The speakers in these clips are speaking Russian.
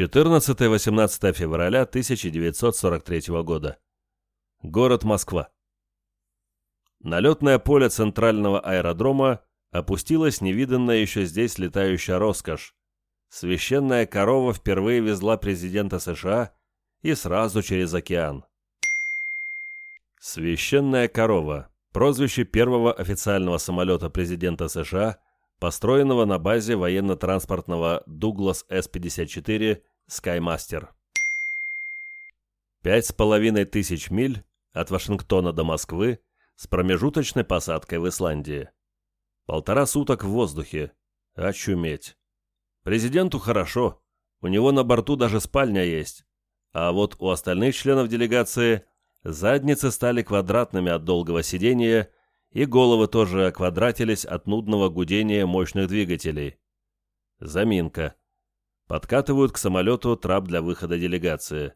14-18 февраля 1943 года. Город Москва. На летное поле центрального аэродрома опустилась невиданная еще здесь летающая роскошь. Священная корова впервые везла президента США и сразу через океан. Священная корова – прозвище первого официального самолета президента США – построенного на базе военно-транспортного Douglas С-54 Skymaster. Пять с половиной тысяч миль от Вашингтона до Москвы с промежуточной посадкой в Исландии. Полтора суток в воздухе. Очуметь. Президенту хорошо, у него на борту даже спальня есть. А вот у остальных членов делегации задницы стали квадратными от долгого сидения и головы тоже оквадратились от нудного гудения мощных двигателей. Заминка. Подкатывают к самолету трап для выхода делегации.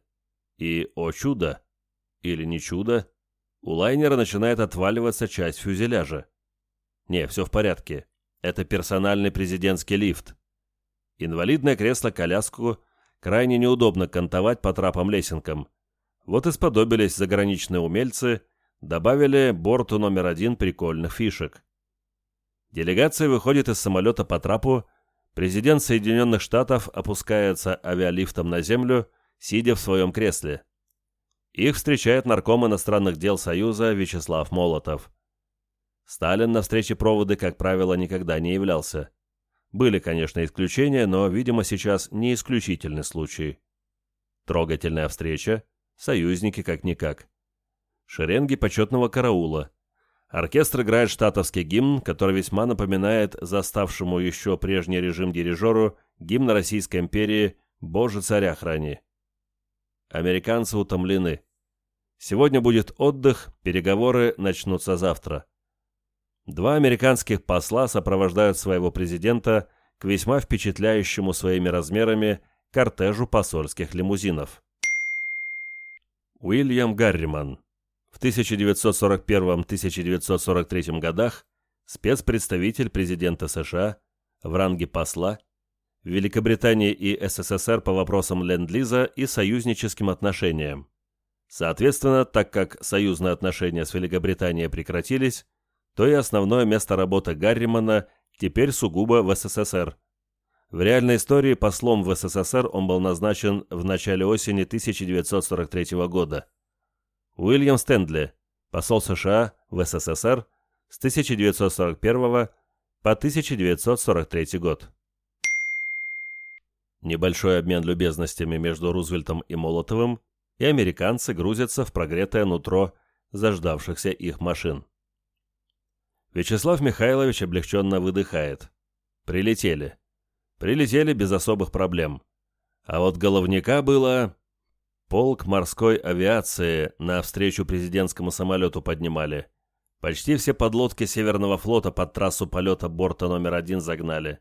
И, о чудо, или не чудо, у лайнера начинает отваливаться часть фюзеляжа. Не, все в порядке. Это персональный президентский лифт. Инвалидное кресло-коляску крайне неудобно кантовать по трапам-лесенкам. Вот и сподобились заграничные умельцы – добавили борту номер один прикольных фишек. Делегация выходит из самолета по трапу, президент Соединенных Штатов опускается авиалифтом на землю, сидя в своем кресле. Их встречает нарком иностранных дел Союза Вячеслав Молотов. Сталин на встрече проводы, как правило, никогда не являлся. Были, конечно, исключения, но, видимо, сейчас не исключительный случай. Трогательная встреча, союзники как-никак шеренги почетного караула. Оркестр играет штатовский гимн, который весьма напоминает заставшему еще прежний режим дирижеру гимн Российской империи «Боже, царя храни». Американцы утомлены. Сегодня будет отдых, переговоры начнутся завтра. Два американских посла сопровождают своего президента к весьма впечатляющему своими размерами кортежу посольских лимузинов. Уильям Гарриман в 1941-1943 годах спецпредставитель президента США в ранге посла в Великобритании и СССР по вопросам Ленд-Лиза и союзническим отношениям. Соответственно, так как союзные отношения с Великобританией прекратились, то и основное место работы Гарримана теперь сугубо в СССР. В реальной истории послом в СССР он был назначен в начале осени 1943 года. Уильям Стэндли, посол США в СССР с 1941 по 1943 год. Небольшой обмен любезностями между Рузвельтом и Молотовым, и американцы грузятся в прогретое нутро заждавшихся их машин. Вячеслав Михайлович облегченно выдыхает. Прилетели. Прилетели без особых проблем. А вот головника было... Полк морской авиации навстречу президентскому самолету поднимали. Почти все подлодки Северного флота под трассу полета борта номер один загнали.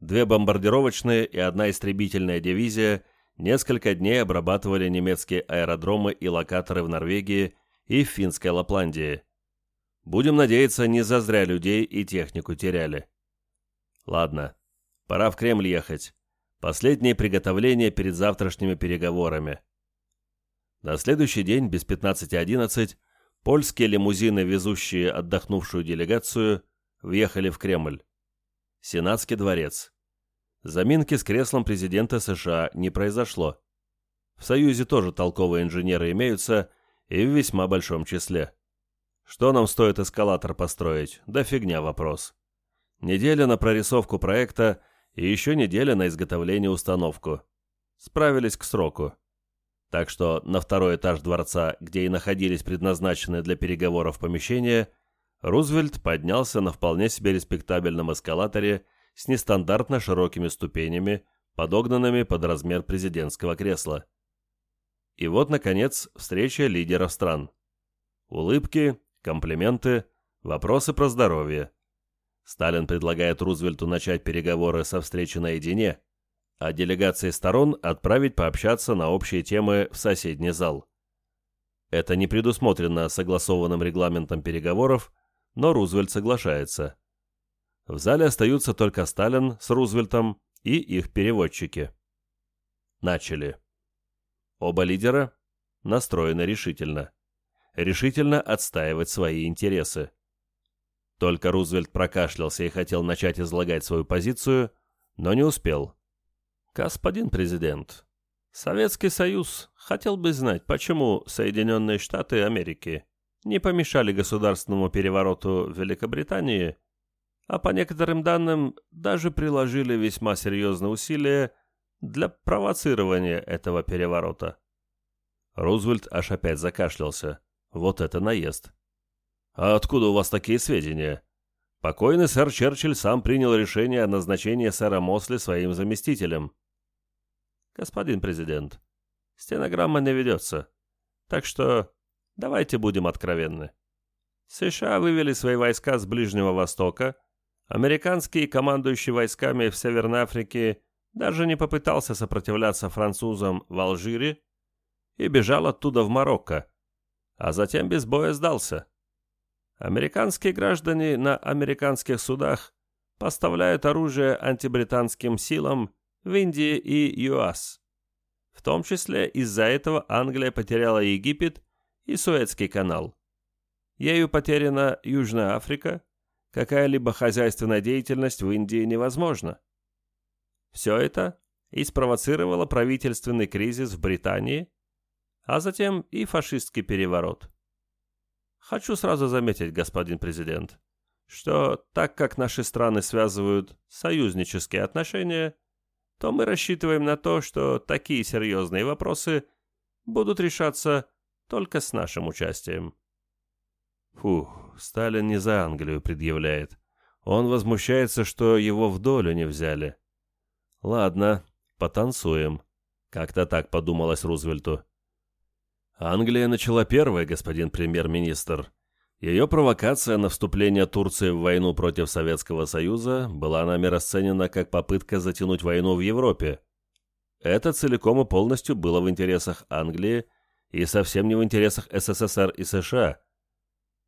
Две бомбардировочные и одна истребительная дивизия несколько дней обрабатывали немецкие аэродромы и локаторы в Норвегии и в финской Лапландии. Будем надеяться, не зазря людей и технику теряли. Ладно, пора в Кремль ехать. Последние приготовления перед завтрашними переговорами. На следующий день, без 15.11, польские лимузины, везущие отдохнувшую делегацию, въехали в Кремль. Сенатский дворец. Заминки с креслом президента США не произошло. В Союзе тоже толковые инженеры имеются, и в весьма большом числе. Что нам стоит эскалатор построить? Да фигня вопрос. Неделя на прорисовку проекта и еще неделя на изготовление установку. Справились к сроку. Так что на второй этаж дворца, где и находились предназначенные для переговоров помещения, Рузвельт поднялся на вполне себе респектабельном эскалаторе с нестандартно широкими ступенями, подогнанными под размер президентского кресла. И вот, наконец, встреча лидеров стран. Улыбки, комплименты, вопросы про здоровье. Сталин предлагает Рузвельту начать переговоры со встречи наедине, а делегации сторон отправить пообщаться на общие темы в соседний зал. Это не предусмотрено согласованным регламентом переговоров, но Рузвельт соглашается. В зале остаются только Сталин с Рузвельтом и их переводчики. начали. Оба лидера настроены решительно. Решительно отстаивать свои интересы. Только Рузвельт прокашлялся и хотел начать излагать свою позицию, но не успел. «Господин президент, Советский Союз хотел бы знать, почему Соединенные Штаты Америки не помешали государственному перевороту в Великобритании, а по некоторым данным даже приложили весьма серьезные усилия для провоцирования этого переворота». Рузвельт аж опять закашлялся. Вот это наезд. «А откуда у вас такие сведения?» Покойный сэр Черчилль сам принял решение о назначении сэра Мосли своим заместителем. Господин президент, стенограмма не ведется, так что давайте будем откровенны. США вывели свои войска с Ближнего Востока, американский командующий войсками в Северной Африке даже не попытался сопротивляться французам в Алжире и бежал оттуда в Марокко, а затем без боя сдался. Американские граждане на американских судах поставляют оружие антибританским силам в Индии и ЮАС. В том числе из-за этого Англия потеряла Египет и Суэцкий канал. Ею потеряна Южная Африка, какая-либо хозяйственная деятельность в Индии невозможна. Все это и спровоцировало правительственный кризис в Британии, а затем и фашистский переворот. Хочу сразу заметить, господин президент, что так как наши страны связывают союзнические отношения, то мы рассчитываем на то, что такие серьезные вопросы будут решаться только с нашим участием. Фух, Сталин не за Англию предъявляет. Он возмущается, что его в долю не взяли. Ладно, потанцуем. Как-то так подумалось Рузвельту. Англия начала первой, господин премьер-министр. Ее провокация на вступление Турции в войну против Советского Союза была нами расценена как попытка затянуть войну в Европе. Это целиком и полностью было в интересах Англии и совсем не в интересах СССР и США.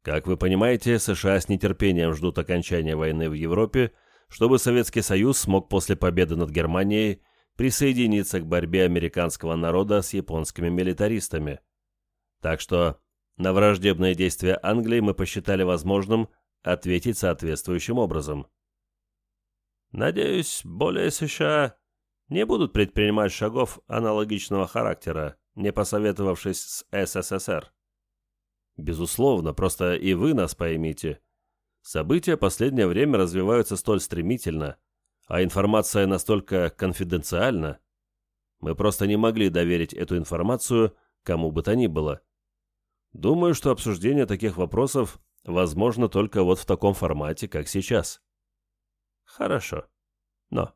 Как вы понимаете, США с нетерпением ждут окончания войны в Европе, чтобы Советский Союз смог после победы над Германией присоединиться к борьбе американского народа с японскими милитаристами. Так что на враждебные действия Англии мы посчитали возможным ответить соответствующим образом. Надеюсь, более США не будут предпринимать шагов аналогичного характера, не посоветовавшись с СССР. Безусловно, просто и вы нас поймите. События последнее время развиваются столь стремительно, а информация настолько конфиденциальна. Мы просто не могли доверить эту информацию кому бы то ни было. Думаю, что обсуждение таких вопросов возможно только вот в таком формате, как сейчас. Хорошо. Но,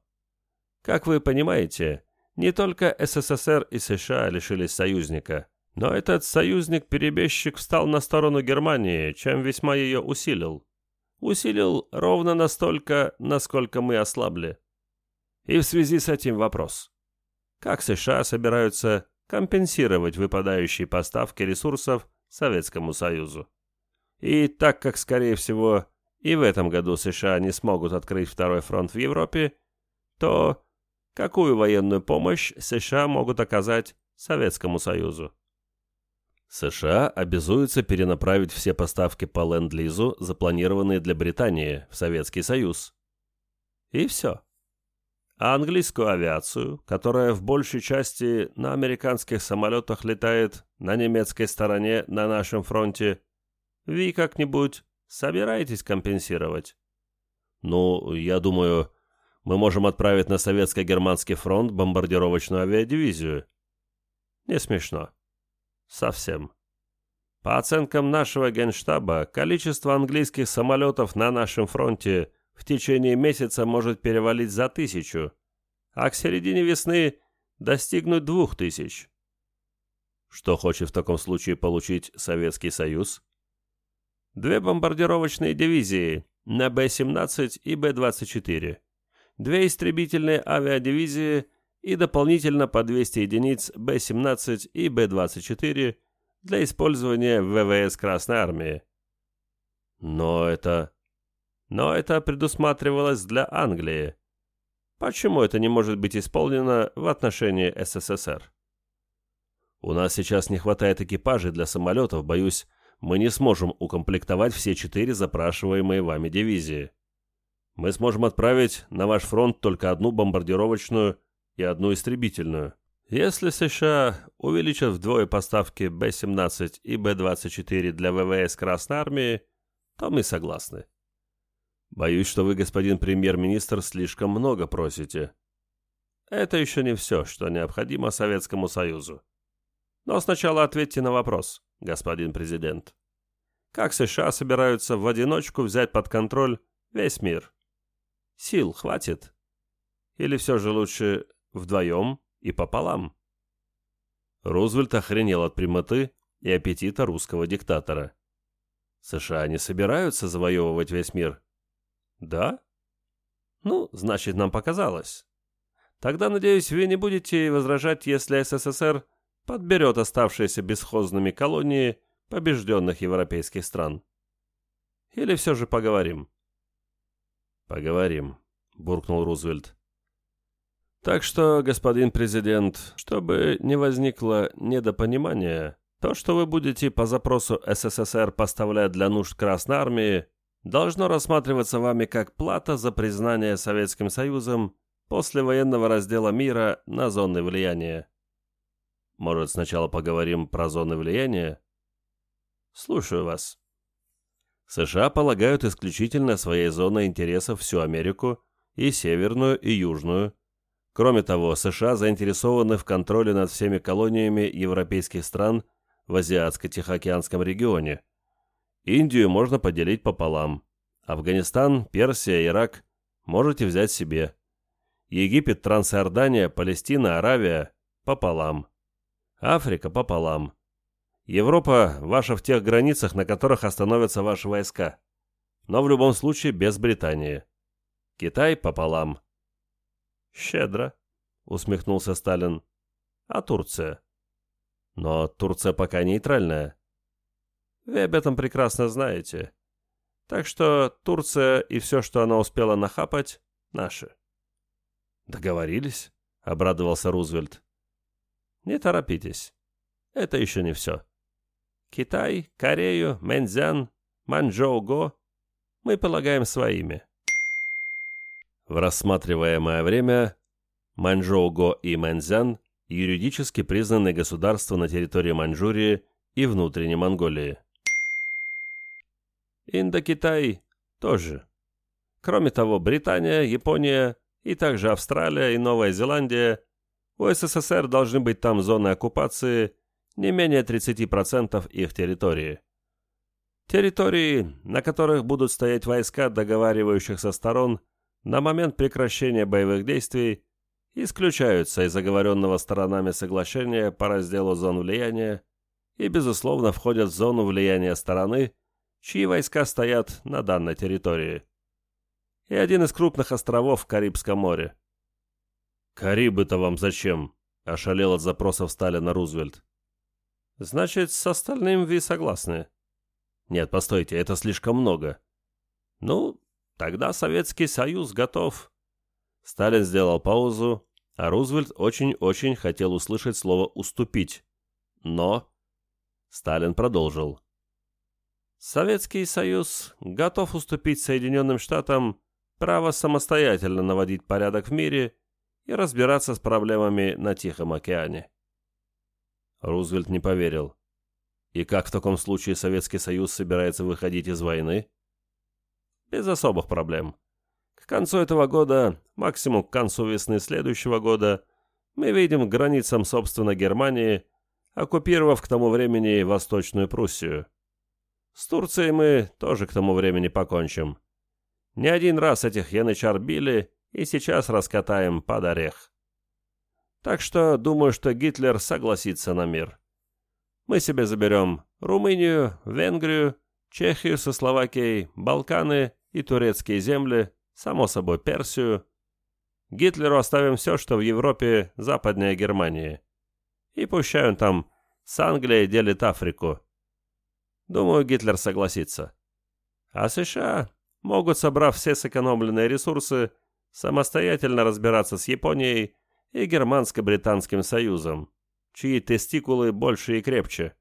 как вы понимаете, не только СССР и США лишились союзника, но этот союзник-перебежчик встал на сторону Германии, чем весьма ее усилил. Усилил ровно настолько, насколько мы ослабли. И в связи с этим вопрос. Как США собираются компенсировать выпадающие поставки ресурсов Советскому Союзу. И так как, скорее всего, и в этом году США не смогут открыть второй фронт в Европе, то какую военную помощь США могут оказать Советскому Союзу? США обязуются перенаправить все поставки по Ленд-Лизу, запланированные для Британии, в Советский Союз. И все. А английскую авиацию, которая в большей части на американских самолетах летает на немецкой стороне на нашем фронте, вы как-нибудь собираетесь компенсировать? Ну, я думаю, мы можем отправить на советско-германский фронт бомбардировочную авиадивизию. Не смешно. Совсем. По оценкам нашего генштаба, количество английских самолетов на нашем фронте в течение месяца может перевалить за тысячу, а к середине весны достигнуть двух тысяч. Что хочет в таком случае получить Советский Союз? Две бомбардировочные дивизии на Б-17 и Б-24, две истребительные авиадивизии и дополнительно по 200 единиц Б-17 и Б-24 для использования в ВВС Красной Армии. Но это... Но это предусматривалось для Англии. Почему это не может быть исполнено в отношении СССР? У нас сейчас не хватает экипажей для самолетов, боюсь, мы не сможем укомплектовать все четыре запрашиваемые вами дивизии. Мы сможем отправить на ваш фронт только одну бомбардировочную и одну истребительную. Если США увеличат вдвое поставки Б-17 и Б-24 для ВВС Красной Армии, то мы согласны. Боюсь, что вы, господин премьер-министр, слишком много просите. Это еще не все, что необходимо Советскому Союзу. Но сначала ответьте на вопрос, господин президент. Как США собираются в одиночку взять под контроль весь мир? Сил хватит? Или все же лучше вдвоем и пополам? Рузвельт охренел от прямоты и аппетита русского диктатора. США не собираются завоевывать весь мир. Да? Ну, значит, нам показалось. Тогда, надеюсь, вы не будете возражать, если СССР подберет оставшиеся бесхозными колонии побежденных европейских стран. Или все же поговорим? Поговорим, буркнул Рузвельт. Так что, господин президент, чтобы не возникло недопонимания, то, что вы будете по запросу СССР поставлять для нужд Красной Армии, должно рассматриваться вами как плата за признание Советским Союзом после военного раздела мира на зоны влияния. Может, сначала поговорим про зоны влияния? Слушаю вас. США полагают исключительно своей зоной интересов всю Америку, и Северную, и Южную. Кроме того, США заинтересованы в контроле над всеми колониями европейских стран в Азиатско-Тихоокеанском регионе – Индию можно поделить пополам. Афганистан, Персия, Ирак можете взять себе. Египет, Трансиордания, Палестина, Аравия пополам. Африка пополам. Европа ваша в тех границах, на которых остановятся ваши войска. Но в любом случае без Британии. Китай пополам. Щедро, усмехнулся Сталин. А Турция? Но Турция пока нейтральная. Вы об этом прекрасно знаете. Так что Турция и все, что она успела нахапать, наши. Договорились? Обрадовался Рузвельт. Не торопитесь. Это еще не все. Китай, Корею, Мэнзян, Манчжоу-Го мы полагаем своими. В рассматриваемое время Манчжоу-Го и Мэнзян юридически признаны государства на территории Маньчжурии и внутренней Монголии. Индокитай тоже. Кроме того, Британия, Япония и также Австралия и Новая Зеландия, у СССР должны быть там зоны оккупации не менее 30% их территории. Территории, на которых будут стоять войска договаривающихся сторон на момент прекращения боевых действий, исключаются из оговоренного сторонами соглашения по разделу зон влияния и, безусловно, входят в зону влияния стороны, чьи войска стоят на данной территории. И один из крупных островов в Карибском море. «Карибы-то вам зачем?» – ошалел от запросов Сталина Рузвельт. «Значит, с остальным вы согласны?» «Нет, постойте, это слишком много». «Ну, тогда Советский Союз готов». Сталин сделал паузу, а Рузвельт очень-очень хотел услышать слово «уступить». Но... Сталин продолжил. Советский Союз готов уступить Соединенным Штатам право самостоятельно наводить порядок в мире и разбираться с проблемами на Тихом океане. Рузвельт не поверил. И как в таком случае Советский Союз собирается выходить из войны? Без особых проблем. К концу этого года, максимум к концу весны следующего года, мы к границам, собственно, Германии, оккупировав к тому времени Восточную Пруссию. С Турцией мы тоже к тому времени покончим. Не один раз этих янычар били, и сейчас раскатаем под орех. Так что думаю, что Гитлер согласится на мир. Мы себе заберем Румынию, Венгрию, Чехию со Словакией, Балканы и турецкие земли, само собой Персию. Гитлеру оставим все, что в Европе западнее Германии. И пущай там с Англией делит Африку. Думаю, Гитлер согласится. А США могут, собрав все сэкономленные ресурсы, самостоятельно разбираться с Японией и Германско-Британским Союзом, чьи тестикулы больше и крепче.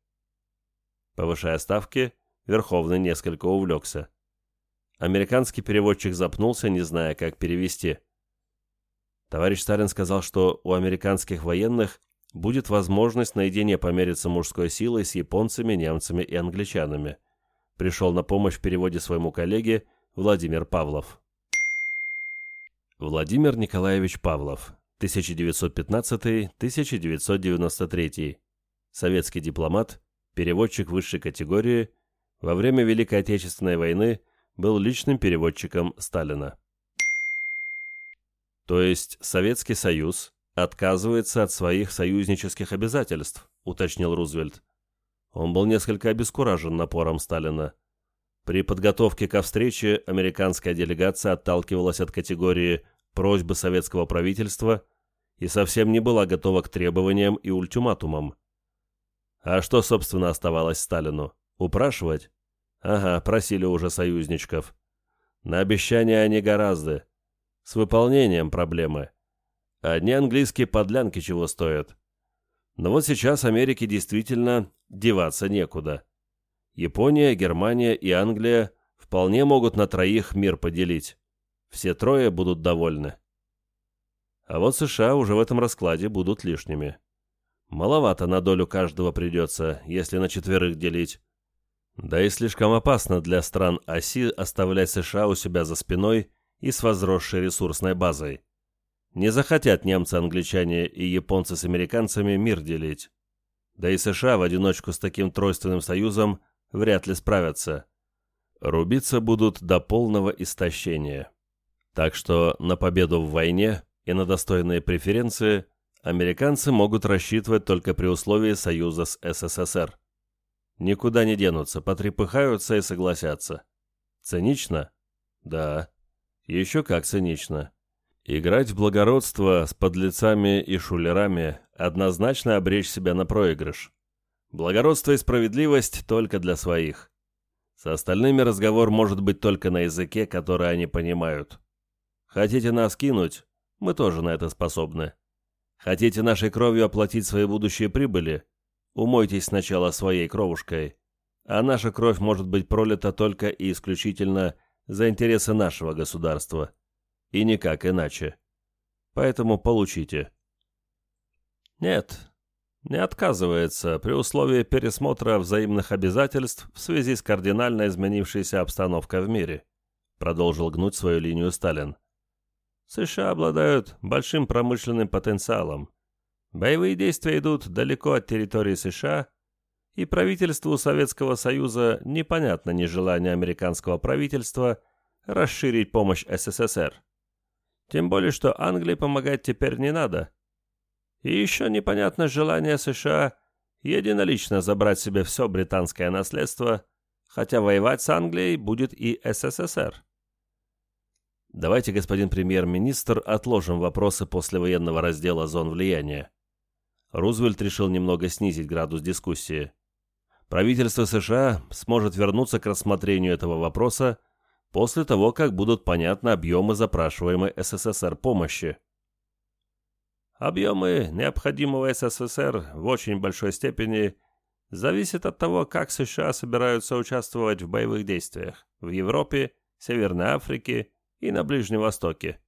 Повышая ставки, Верховный несколько увлекся. Американский переводчик запнулся, не зная, как перевести. Товарищ Сталин сказал, что у американских военных будет возможность наедине помериться мужской силой с японцами, немцами и англичанами. Пришел на помощь в переводе своему коллеге Владимир Павлов. Владимир Николаевич Павлов, 1915-1993. Советский дипломат, переводчик высшей категории, во время Великой Отечественной войны был личным переводчиком Сталина. То есть Советский Союз отказывается от своих союзнических обязательств, уточнил Рузвельт. Он был несколько обескуражен напором Сталина. При подготовке ко встрече американская делегация отталкивалась от категории просьбы советского правительства и совсем не была готова к требованиям и ультиматумам. А что, собственно, оставалось Сталину? Упрашивать? Ага, просили уже союзничков. На обещания они гораздо. С выполнением проблемы. Одни английские подлянки чего стоят. Но вот сейчас Америке действительно деваться некуда. Япония, Германия и Англия вполне могут на троих мир поделить. Все трое будут довольны. А вот США уже в этом раскладе будут лишними. Маловато на долю каждого придется, если на четверых делить. Да и слишком опасно для стран оси оставлять США у себя за спиной и с возросшей ресурсной базой. Не захотят немцы, англичане и японцы с американцами мир делить. Да и США в одиночку с таким тройственным союзом вряд ли справятся. Рубиться будут до полного истощения. Так что на победу в войне и на достойные преференции американцы могут рассчитывать только при условии союза с СССР. Никуда не денутся, потрепыхаются и согласятся. Цинично? Да. Еще как цинично. Играть в благородство с подлецами и шулерами однозначно обречь себя на проигрыш. Благородство и справедливость только для своих. С остальными разговор может быть только на языке, который они понимают. Хотите нас кинуть? Мы тоже на это способны. Хотите нашей кровью оплатить свои будущие прибыли? Умойтесь сначала своей кровушкой. А наша кровь может быть пролита только и исключительно за интересы нашего государства. И никак иначе. Поэтому получите. Нет, не отказывается при условии пересмотра взаимных обязательств в связи с кардинально изменившейся обстановкой в мире, продолжил гнуть свою линию Сталин. США обладают большим промышленным потенциалом. Боевые действия идут далеко от территории США, и правительству Советского Союза непонятно нежелание американского правительства расширить помощь СССР. Тем более, что Англии помогать теперь не надо. И еще непонятно желание США единолично забрать себе все британское наследство, хотя воевать с Англией будет и СССР. Давайте, господин премьер-министр, отложим вопросы послевоенного раздела зон влияния. Рузвельт решил немного снизить градус дискуссии. Правительство США сможет вернуться к рассмотрению этого вопроса после того, как будут понятны объемы запрашиваемой СССР помощи. Объемы необходимого СССР в очень большой степени зависят от того, как США собираются участвовать в боевых действиях в Европе, Северной Африке и на Ближнем Востоке.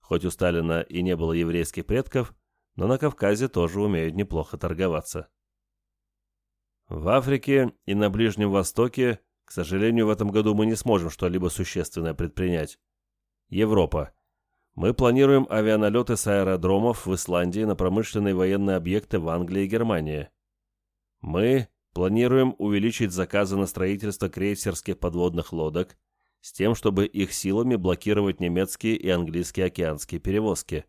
Хоть у Сталина и не было еврейских предков, но на Кавказе тоже умеют неплохо торговаться. В Африке и на Ближнем Востоке к сожалению, в этом году мы не сможем что-либо существенное предпринять. Европа. Мы планируем авианалеты с аэродромов в Исландии на промышленные военные объекты в Англии и Германии. Мы планируем увеличить заказы на строительство крейсерских подводных лодок с тем, чтобы их силами блокировать немецкие и английские океанские перевозки.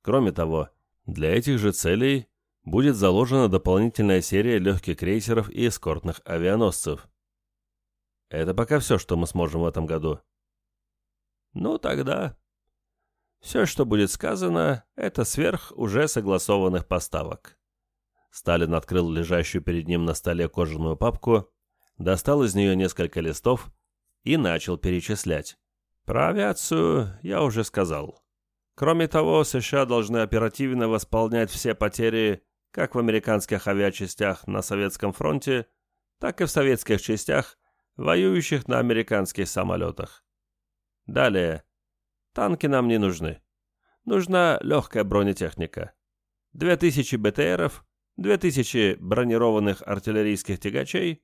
Кроме того, для этих же целей будет заложена дополнительная серия легких крейсеров и эскортных авианосцев. Это пока все, что мы сможем в этом году. Ну, тогда... Все, что будет сказано, это сверх уже согласованных поставок. Сталин открыл лежащую перед ним на столе кожаную папку, достал из нее несколько листов и начал перечислять. Про авиацию я уже сказал. Кроме того, США должны оперативно восполнять все потери как в американских авиачастях на Советском фронте, так и в советских частях, воюющих на американских самолетах. Далее. Танки нам не нужны. Нужна легкая бронетехника. 2000 БТРов, 2000 бронированных артиллерийских тягачей,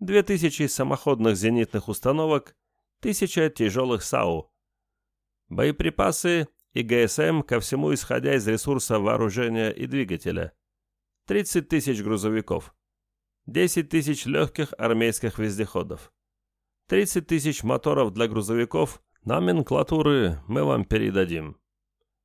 2000 самоходных зенитных установок, 1000 тяжелых САУ. Боеприпасы и ГСМ ко всему исходя из ресурса вооружения и двигателя. 30 тысяч грузовиков. 10 тысяч легких армейских вездеходов. 30 тысяч моторов для грузовиков, номенклатуры мы вам передадим.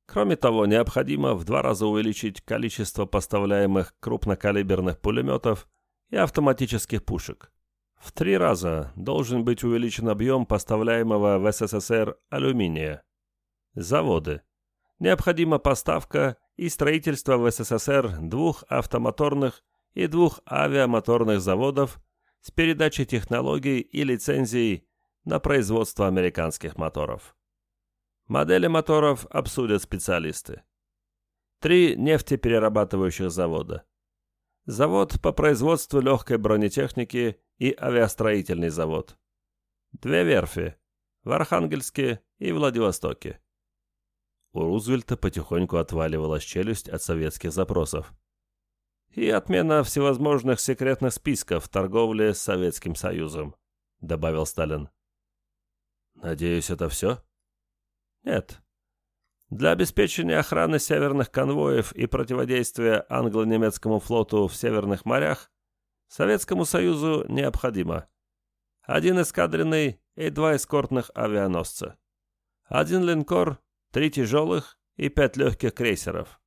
Кроме того, необходимо в два раза увеличить количество поставляемых крупнокалиберных пулеметов и автоматических пушек. В три раза должен быть увеличен объем поставляемого в СССР алюминия. Заводы. Необходима поставка и строительство в СССР двух автомоторных и двух авиамоторных заводов с передачей технологий и лицензий на производство американских моторов. Модели моторов обсудят специалисты. Три нефтеперерабатывающих завода. Завод по производству легкой бронетехники и авиастроительный завод. Две верфи в Архангельске и Владивостоке. У Рузвельта потихоньку отваливалась челюсть от советских запросов. И отмена всевозможных секретных списков торговли с Советским Союзом, добавил Сталин. Надеюсь, это все? Нет. Для обеспечения охраны северных конвоев и противодействия англо-немецкому флоту в северных морях Советскому Союзу необходимо один эскадренный и два эскортных авианосца, один линкор, три тяжелых и пять легких крейсеров,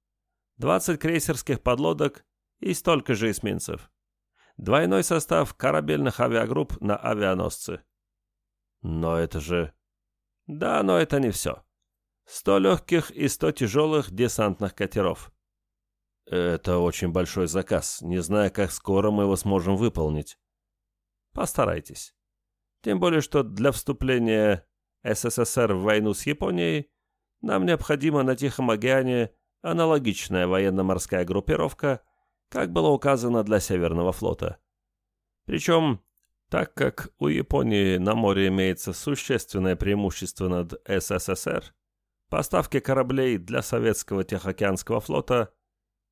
20 крейсерских подлодок и столько же эсминцев, двойной состав корабельных авиагрупп на авианосцы. Но это же... Да, но это не все. 100 легких и 100 тяжелых десантных катеров. Это очень большой заказ, не знаю, как скоро мы его сможем выполнить. Постарайтесь. Тем более, что для вступления СССР в войну с Японией нам необходима на Тихом океане аналогичная военно-морская группировка, как было указано для Северного флота. Причем, так как у Японии на море имеется существенное преимущество над СССР, Поставки кораблей для советского Тихоокеанского флота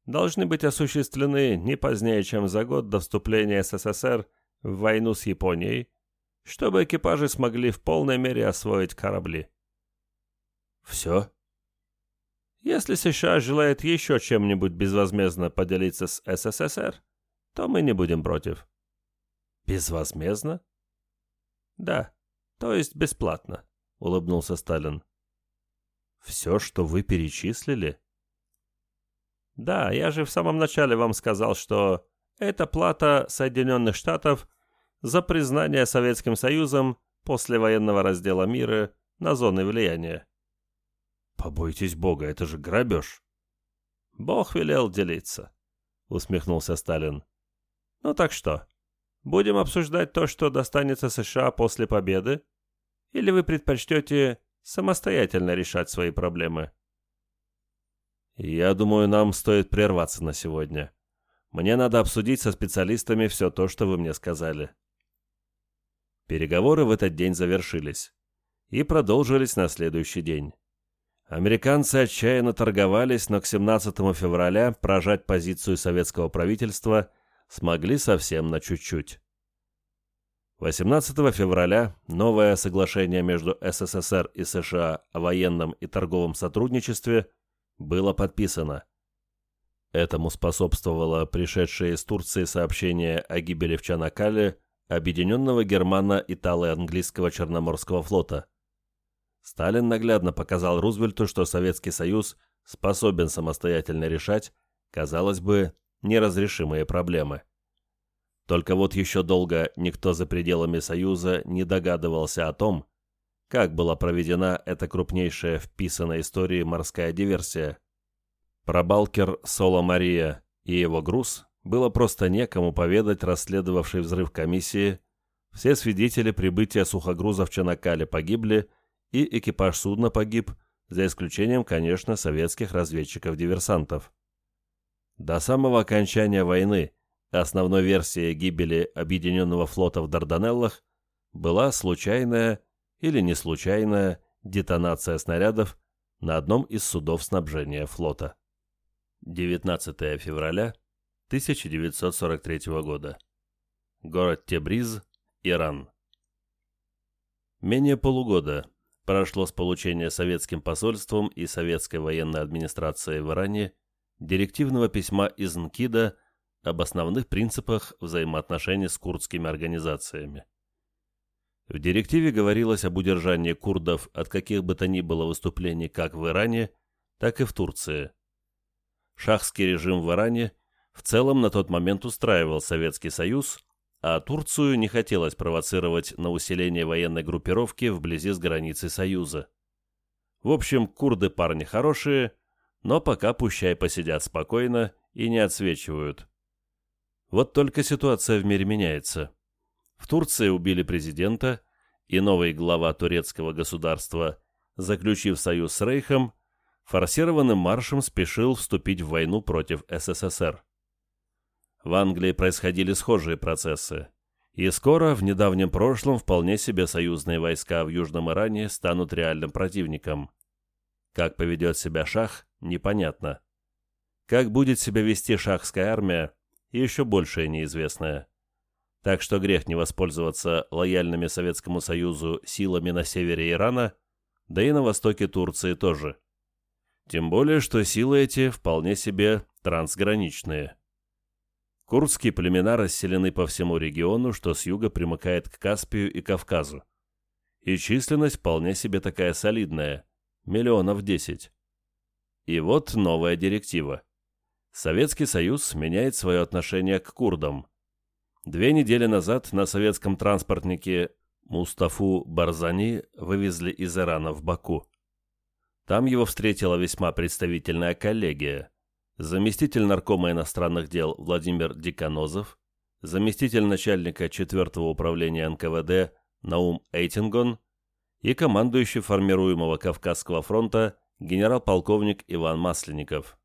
должны быть осуществлены не позднее, чем за год до вступления СССР в войну с Японией, чтобы экипажи смогли в полной мере освоить корабли. Все? Если США желает еще чем-нибудь безвозмездно поделиться с СССР, то мы не будем против. Безвозмездно? Да, то есть бесплатно, улыбнулся Сталин. Все, что вы перечислили? Да, я же в самом начале вам сказал, что это плата Соединенных Штатов за признание Советским Союзом после военного раздела мира на зоны влияния. Побойтесь Бога, это же грабеж. Бог велел делиться, усмехнулся Сталин. Ну так что, будем обсуждать то, что достанется США после победы? Или вы предпочтете самостоятельно решать свои проблемы. Я думаю, нам стоит прерваться на сегодня. Мне надо обсудить со специалистами все то, что вы мне сказали. Переговоры в этот день завершились и продолжились на следующий день. Американцы отчаянно торговались, но к 17 февраля прожать позицию советского правительства смогли совсем на чуть-чуть. 18 февраля новое соглашение между СССР и США о военном и торговом сотрудничестве было подписано. Этому способствовало пришедшее из Турции сообщение о гибели в Чанакале объединенного германо-итало-английского Черноморского флота. Сталин наглядно показал Рузвельту, что Советский Союз способен самостоятельно решать, казалось бы, неразрешимые проблемы. Только вот еще долго никто за пределами Союза не догадывался о том, как была проведена эта крупнейшая в писаной истории морская диверсия. Про Балкер Соло Мария и его груз было просто некому поведать расследовавшей взрыв комиссии, все свидетели прибытия сухогруза в Чанакале погибли и экипаж судна погиб, за исключением, конечно, советских разведчиков-диверсантов. До самого окончания войны основной версией гибели Объединенного флота в Дарданеллах была случайная или не случайная детонация снарядов на одном из судов снабжения флота. 19 февраля 1943 года. Город Тебриз, Иран. Менее полугода прошло с получения советским посольством и советской военной администрацией в Иране директивного письма из НКИДа об основных принципах взаимоотношений с курдскими организациями. В директиве говорилось об удержании курдов от каких бы то ни было выступлений как в Иране, так и в Турции. Шахский режим в Иране в целом на тот момент устраивал Советский Союз, а Турцию не хотелось провоцировать на усиление военной группировки вблизи с границей Союза. В общем, курды парни хорошие, но пока пущай посидят спокойно и не отсвечивают. Вот только ситуация в мире меняется. В Турции убили президента, и новый глава турецкого государства, заключив союз с Рейхом, форсированным маршем спешил вступить в войну против СССР. В Англии происходили схожие процессы, и скоро в недавнем прошлом вполне себе союзные войска в Южном Иране станут реальным противником. Как поведет себя Шах, непонятно. Как будет себя вести шахская армия, еще большее неизвестное так что грех не воспользоваться лояльными Советскому Союзу силами на севере Ирана, да и на востоке Турции тоже. Тем более, что силы эти вполне себе трансграничные. Курдские племена расселены по всему региону, что с юга примыкает к Каспию и Кавказу. И численность вполне себе такая солидная, миллионов десять. И вот новая директива. Советский Союз меняет свое отношение к курдам – Две недели назад на советском транспортнике Мустафу Барзани вывезли из Ирана в Баку. Там его встретила весьма представительная коллегия. Заместитель наркома иностранных дел Владимир Диканозов, заместитель начальника 4-го управления НКВД Наум Эйтингон и командующий формируемого Кавказского фронта генерал-полковник Иван Масленников.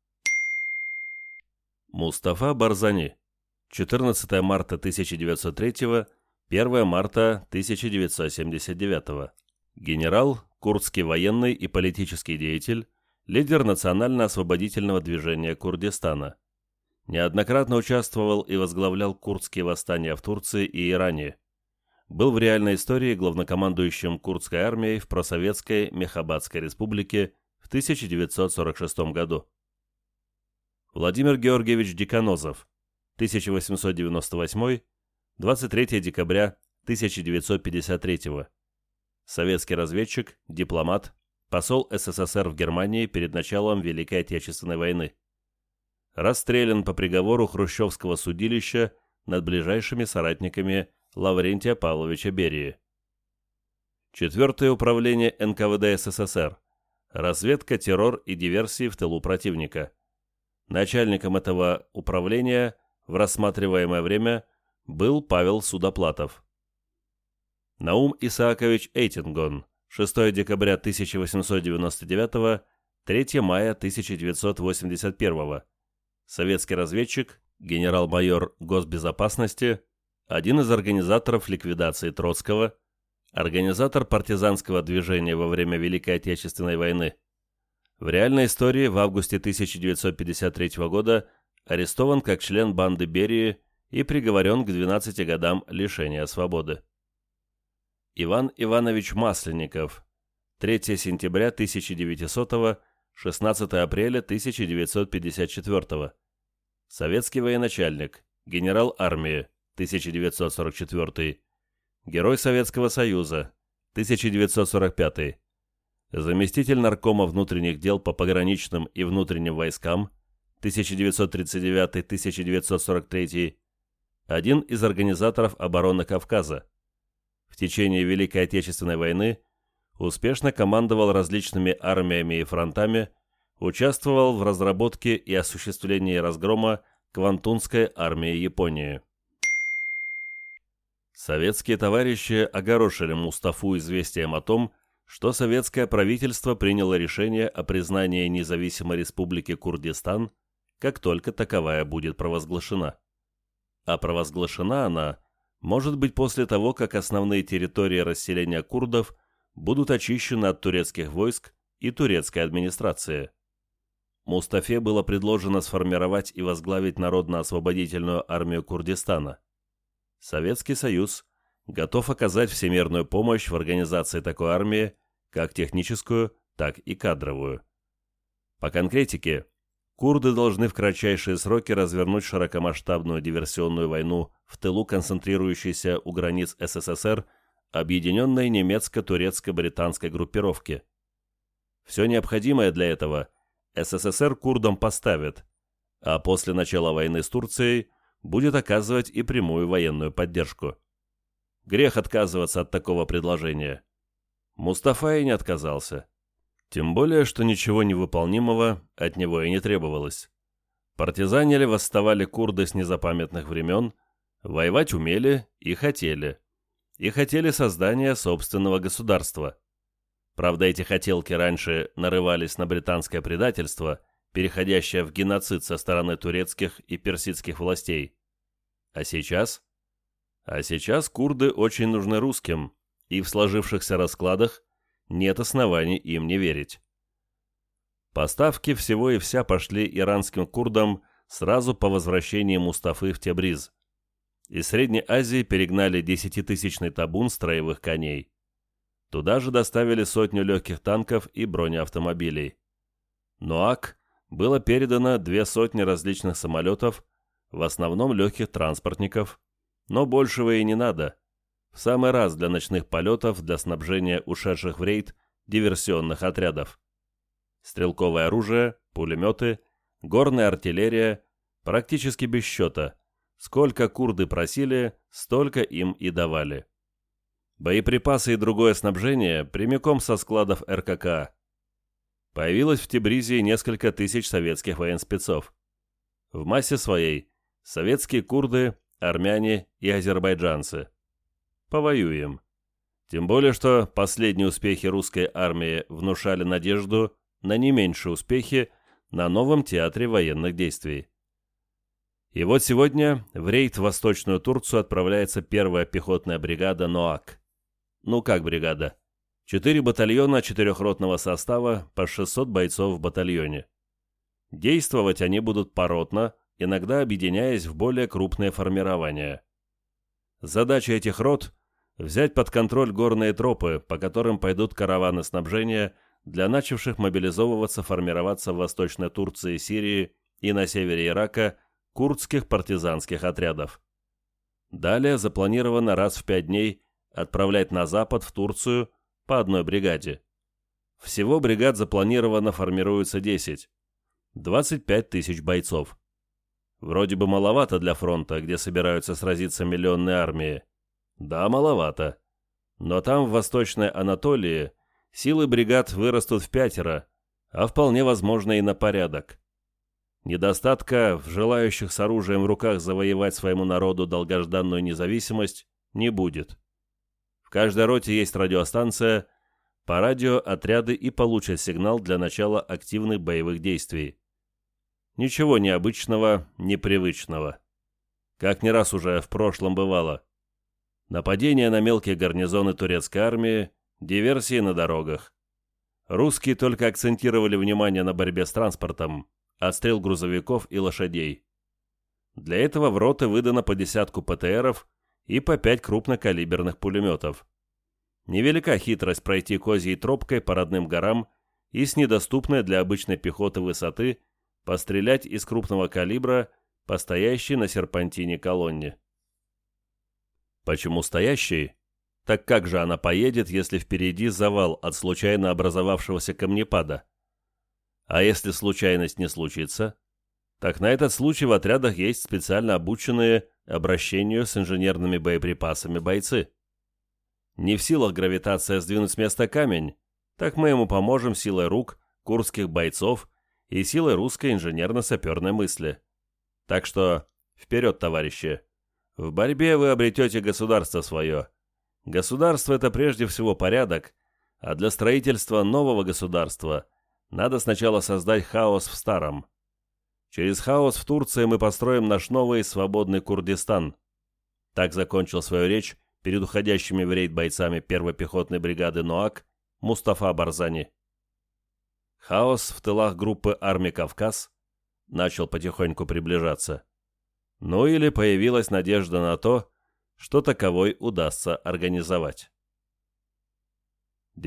Мустафа Барзани – 14 марта 1903, 1 марта 1979. Генерал, курдский военный и политический деятель, лидер национально-освободительного движения Курдистана. Неоднократно участвовал и возглавлял курдские восстания в Турции и Иране. Был в реальной истории главнокомандующим курдской армией в просоветской Мехабадской республике в 1946 году. Владимир Георгиевич Деканозов – 1898, 23 декабря 1953. Советский разведчик, дипломат, посол СССР в Германии перед началом Великой Отечественной войны. Расстрелян по приговору Хрущевского судилища над ближайшими соратниками Лаврентия Павловича Берии. Четвертое управление НКВД СССР. Разведка, террор и диверсии в тылу противника. Начальником этого управления в рассматриваемое время был Павел Судоплатов. Наум Исаакович Эйтингон, 6 декабря 1899, 3 мая 1981, советский разведчик, генерал-майор госбезопасности, один из организаторов ликвидации Троцкого, организатор партизанского движения во время Великой Отечественной войны. В реальной истории в августе 1953 года арестован как член банды Берии и приговорен к 12 годам лишения свободы. Иван Иванович Масленников, 3 сентября 1900 16 апреля 1954 Советский военачальник, генерал армии, 1944 Герой Советского Союза, 1945 Заместитель наркома внутренних дел по пограничным и внутренним войскам, 1939-1943, один из организаторов обороны Кавказа. В течение Великой Отечественной войны успешно командовал различными армиями и фронтами, участвовал в разработке и осуществлении разгрома Квантунской армии Японии. Советские товарищи огорошили Мустафу известием о том, что советское правительство приняло решение о признании независимой республики Курдистан, как только таковая будет провозглашена. А провозглашена она может быть после того, как основные территории расселения курдов будут очищены от турецких войск и турецкой администрации. Мустафе было предложено сформировать и возглавить Народно-освободительную армию Курдистана. Советский Союз готов оказать всемирную помощь в организации такой армии, как техническую, так и кадровую. По конкретике, курды должны в кратчайшие сроки развернуть широкомасштабную диверсионную войну в тылу концентрирующейся у границ СССР объединенной немецко-турецко-британской группировки. Все необходимое для этого СССР курдам поставит, а после начала войны с Турцией будет оказывать и прямую военную поддержку. Грех отказываться от такого предложения. Мустафа и не отказался. Тем более, что ничего невыполнимого от него и не требовалось. Партизанили восставали курды с незапамятных времен, воевать умели и хотели. И хотели создания собственного государства. Правда, эти хотелки раньше нарывались на британское предательство, переходящее в геноцид со стороны турецких и персидских властей. А сейчас? А сейчас курды очень нужны русским, и в сложившихся раскладах нет оснований им не верить. Поставки всего и вся пошли иранским курдам сразу по возвращении Мустафы в Тебриз. Из Средней Азии перегнали десятитысячный табун строевых коней. Туда же доставили сотню легких танков и бронеавтомобилей. НОАК было передано две сотни различных самолетов, в основном легких транспортников, но большего и не надо. В самый раз для ночных полетов для снабжения ушедших в рейд диверсионных отрядов. Стрелковое оружие, пулеметы, горная артиллерия, практически без счета. Сколько курды просили, столько им и давали. Боеприпасы и другое снабжение прямиком со складов РКК. Появилось в Тибризе несколько тысяч советских военспецов. В массе своей советские курды, армяне и азербайджанцы. Повоюем. Тем более, что последние успехи русской армии внушали надежду на не меньшие успехи на новом театре военных действий. И вот сегодня в рейд в Восточную Турцию отправляется первая пехотная бригада НОАК. Ну как бригада? Четыре батальона четырехротного состава по 600 бойцов в батальоне. Действовать они будут поротно, иногда объединяясь в более крупные формирования. Задача этих рот – взять под контроль горные тропы, по которым пойдут караваны снабжения для начавших мобилизовываться формироваться в Восточной Турции и Сирии и на севере Ирака курдских партизанских отрядов. Далее запланировано раз в пять дней отправлять на запад в Турцию по одной бригаде. Всего бригад запланировано формируется 10. 25 тысяч бойцов. Вроде бы маловато для фронта, где собираются сразиться миллионные армии. Да, маловато. Но там, в Восточной Анатолии, силы бригад вырастут в пятеро, а вполне возможно и на порядок. Недостатка в желающих с оружием в руках завоевать своему народу долгожданную независимость не будет. В каждой роте есть радиостанция, по радио отряды и получат сигнал для начала активных боевых действий. Ничего необычного, непривычного. Как не раз уже в прошлом бывало. Нападения на мелкие гарнизоны турецкой армии, диверсии на дорогах. Русские только акцентировали внимание на борьбе с транспортом, отстрел грузовиков и лошадей. Для этого в роты выдано по десятку ПТРов и по пять крупнокалиберных пулеметов. Невелика хитрость пройти козьей тропкой по родным горам и с недоступной для обычной пехоты высоты – пострелять из крупного калибра по стоящей на серпантине колонне. Почему стоящей? Так как же она поедет, если впереди завал от случайно образовавшегося камнепада? А если случайность не случится? Так на этот случай в отрядах есть специально обученные обращению с инженерными боеприпасами бойцы. Не в силах гравитация сдвинуть с места камень, так мы ему поможем силой рук, курских бойцов и силой русской инженерно-саперной мысли. Так что вперед, товарищи! В борьбе вы обретете государство свое. Государство – это прежде всего порядок, А для строительства нового государства надо сначала создать хаос в старом. Через хаос в Турции мы построим наш новый свободный Курдистан. Так закончил свою речь перед уходящими в рейд бойцами первой пехотной бригады НОАК Мустафа Барзани. Хаос в тылах группы армии «Кавказ» начал потихоньку приближаться. Ну или появилась надежда на то, что таковой удастся организовать.